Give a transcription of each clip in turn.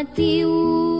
بالعلل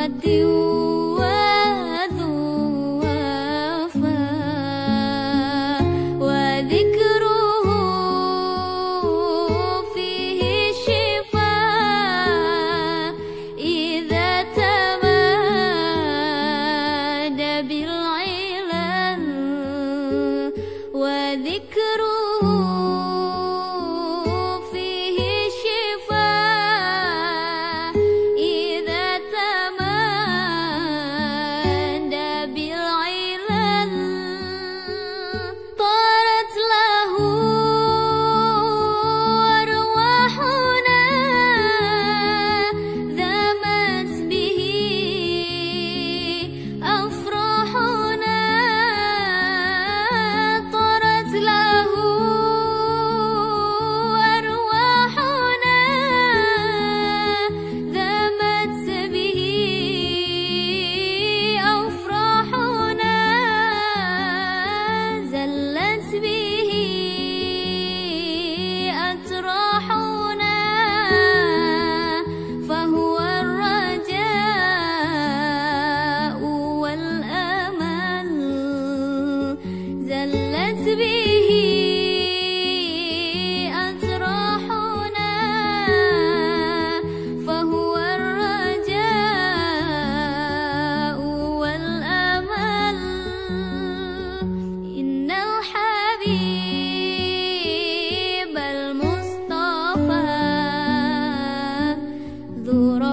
và tiêu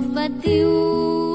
và tiêu